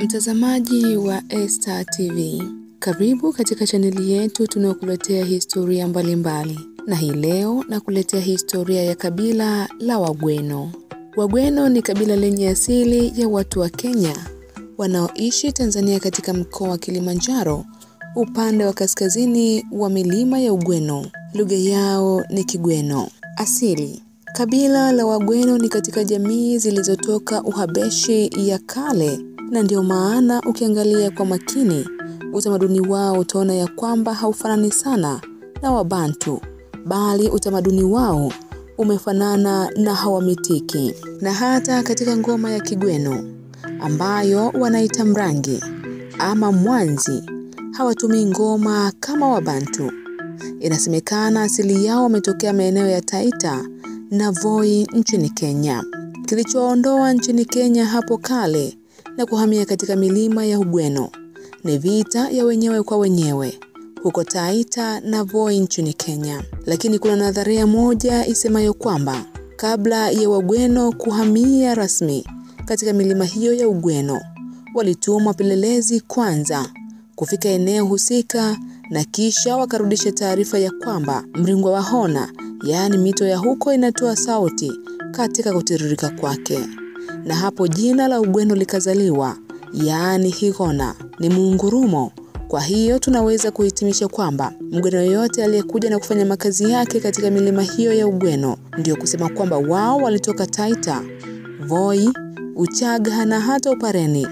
Mtazamaji wa Esta TV, karibu katika chaneli yetu tunayokuletea historia mbalimbali mbali. Na hii leo nakuletea historia ya kabila la Wagweno. Wagweno ni kabila lenye asili ya watu wa Kenya wanaoishi Tanzania katika mkoa wa Kilimanjaro upande wa kaskazini wa milima ya Ugweno. Lugha yao ni Kigweno. Asili Kabila la Wagweno ni katika jamii zilizotoka Uhabeshi ya kale na ndio maana ukiangalia kwa makini utamaduni wao utaona ya kwamba haufanani sana na Wabantu, bali utamaduni wao umefanana na Hawamitiki. Na hata katika ngoma ya Kigweno ambayo wanaita mrangi ama mwanzi, hawatumii ngoma kama Wabantu. Inasemekana asili yao wametokea maeneo ya Taita na Voi nchini Kenya. Kilichoondoa nchini Kenya hapo kale na kuhamia katika milima ya Ugweno ni vita ya wenyewe kwa wenyewe huko Taita na Voi nchini Kenya. Lakini kuna nadharia moja isemayo kwamba kabla ya Wagweno kuhamia rasmi katika milima hiyo ya Ugweno, walituma wapelelezi kwanza kufika eneo husika na kisha wakarudisha taarifa ya kwamba mringwa wa Hona, yaani mito ya huko inatoa sauti katika kutiririka kwake na hapo jina la Ugweno likazaliwa, yaani Higona ni muungurumo. Kwa hiyo tunaweza kuhitimisha kwamba Mgweno yoyote aliyekuja na kufanya makazi yake katika milima hiyo ya Ugweno, ndio kusema kwamba wao walitoka Taita, Voi, Uchaga na hata Upareni.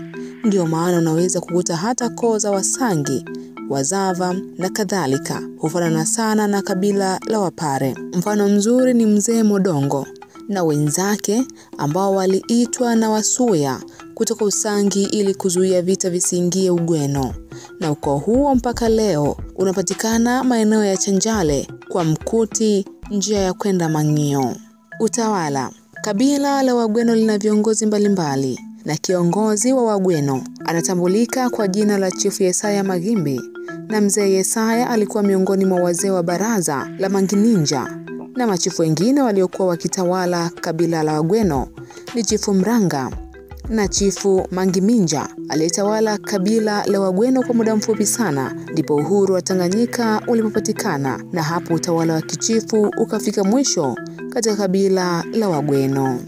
Ndio maana unaweza kukuta hata koo za Wasangi, Wazava na kadhalika hufanana sana na kabila la Wapare. Mfano mzuri ni mzee Modongo na wenzake ambao waliitwa na Wasuya kutoka Usangi ili kuzuia vita visiingie Ugweno. Na ukoo huo mpaka leo unapatikana maeneo ya Chanjale kwa Mkuti, njia ya kwenda Mang'io. Utawala. Kabila la Wagweno lina viongozi mbalimbali na kiongozi wa Wagweno anatambulika kwa jina la Chifu Yesaya Magimbi, na mzee Yesaya alikuwa miongoni mwa wazee wa baraza la Mangininja na machifu wengine waliokuwa wakitawala kabila la Wagweno ni Chifu Mranga na Chifu Mangiminja aliyetawala kabila la Wagweno kwa muda mfupi sana, ndipo uhuru wa Tanganyika ulipopatikana, na hapo utawala wa kichifu ukafika mwisho katika kabila la Wagweno.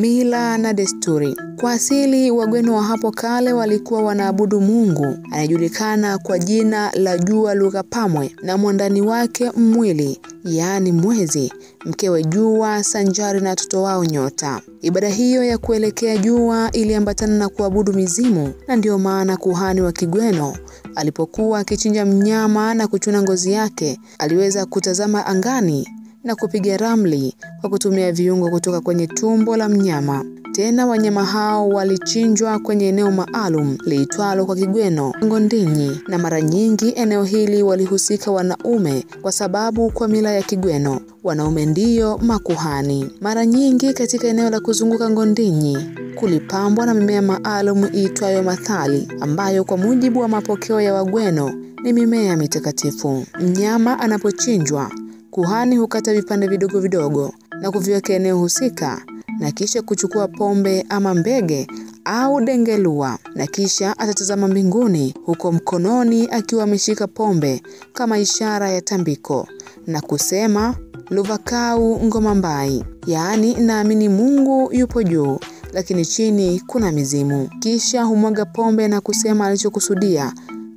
Mila na desturi. Kwa asili, Wagweno wa hapo kale walikuwa wanaabudu Mungu anayejulikana kwa jina la Jua Lugha Pamwe na mwandani wake Mwili, yaani mwezi, mkewe Jua sanjari na watoto wao Nyota. Ibada hiyo ya kuelekea jua iliambatana na kuabudu mizimu, na ndiyo maana kuhani wa Kigweno alipokuwa akichinja mnyama na kuchuna ngozi yake, aliweza kutazama angani na kupiga ramli kwa kutumia viungo kutoka kwenye tumbo la mnyama. Tena wanyama hao walichinjwa kwenye eneo maalum liitwalo kwa Kigweno Ngondinyi, na mara nyingi eneo hili walihusika wanaume, kwa sababu kwa mila ya Kigweno wanaume ndiyo makuhani. Mara nyingi katika eneo la kuzunguka Ngondinyi kulipambwa na mimea maalum iitwayo mathali, ambayo kwa mujibu wa mapokeo ya Wagweno ni mimea mitakatifu. Mnyama anapochinjwa kuhani hukata vipande vidogo vidogo na kuviweka eneo husika na kisha kuchukua pombe ama mbege au dengelua na kisha atatazama mbinguni huko mkononi akiwa ameshika pombe kama ishara ya tambiko na kusema luvakau ngoma mbai, yaani naamini Mungu yupo juu lakini chini kuna mizimu. Kisha humwaga pombe na kusema alichokusudia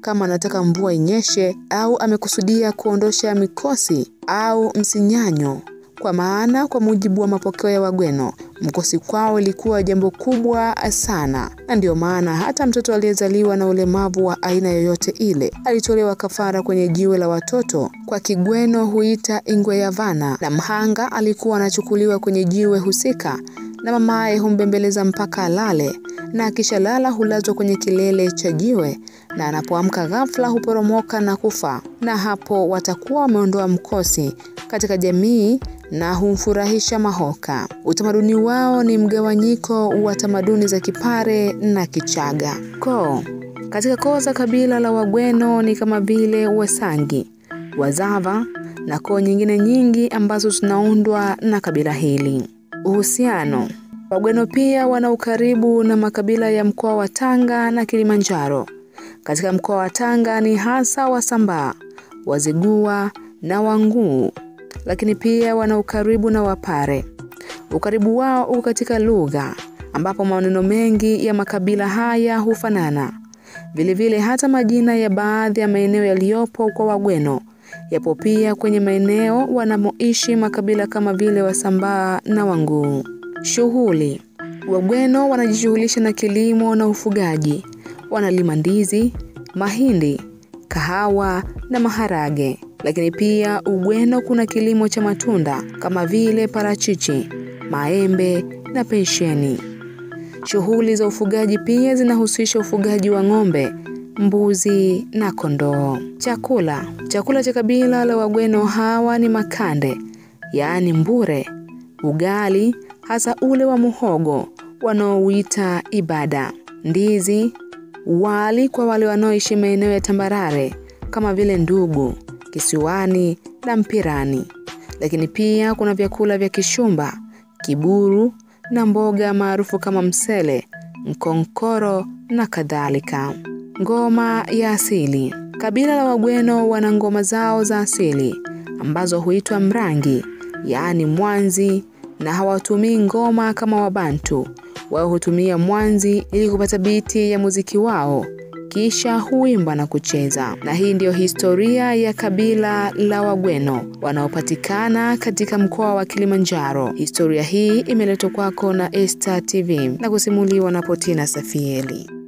kama anataka mvua inyeshe au amekusudia kuondosha mikosi au msinyanyo. Kwa maana kwa mujibu wa mapokeo ya Wagweno, mkosi kwao ilikuwa jambo kubwa sana, na ndiyo maana hata mtoto aliyezaliwa na ulemavu wa aina yoyote ile alitolewa kafara kwenye jiwe la watoto, kwa Kigweno huita ingwe ingweyavana, na mhanga alikuwa anachukuliwa kwenye jiwe husika na mamaye humbembeleza mpaka alale, na akishalala hulazwa kwenye kilele cha jiwe, na anapoamka ghafla huporomoka na kufa, na hapo watakuwa wameondoa mkosi katika jamii na humfurahisha mahoka. Utamaduni wao ni mgawanyiko wa tamaduni za Kipare na Kichaga. Koo. Katika koo za kabila la Wagweno ni kama vile Wasangi, Wazava na koo nyingine nyingi ambazo zinaundwa na kabila hili. Uhusiano Wagweno pia wana ukaribu na makabila ya mkoa wa Tanga na Kilimanjaro. Katika mkoa wa Tanga ni hasa Wasambaa, Wazigua na Wanguu, lakini pia wana ukaribu na Wapare. Ukaribu wao uko katika lugha ambapo maneno mengi ya makabila haya hufanana. Vile vile hata majina ya baadhi ya maeneo yaliyopo kwa Wagweno yapo pia kwenye maeneo wanamoishi makabila kama vile Wasambaa na Wanguu. Shughuli: Wagweno wanajishughulisha na kilimo na ufugaji. Wanalima ndizi, mahindi, kahawa na maharage. Lakini pia Ugweno kuna kilimo cha matunda kama vile parachichi, maembe na pensheni. Shughuli za ufugaji pia zinahusisha ufugaji wa ng'ombe, mbuzi na kondoo. Chakula: chakula cha kabila la Wagweno hawa ni makande, yaani mbure, ugali hasa ule wa muhogo wanaouita ibada, ndizi, wali kwa wale wanaoishi maeneo ya tambarare kama vile Ndugu, Kisiwani na Mpirani. Lakini pia kuna vyakula vya Kishumba, Kiburu na mboga maarufu kama msele, mkonkoro na kadhalika. Ngoma ya asili. Kabila la Wagweno wana ngoma zao za asili ambazo huitwa mrangi, yaani mwanzi, na hawatumii ngoma kama Wabantu. Wao hutumia mwanzi ili kupata biti ya muziki wao kisha huimba na kucheza. Na hii ndiyo historia ya kabila la Wagweno wanaopatikana katika mkoa wa Kilimanjaro. Historia hii imeletwa kwako na Esta TV na kusimuliwa na Potina Safieli.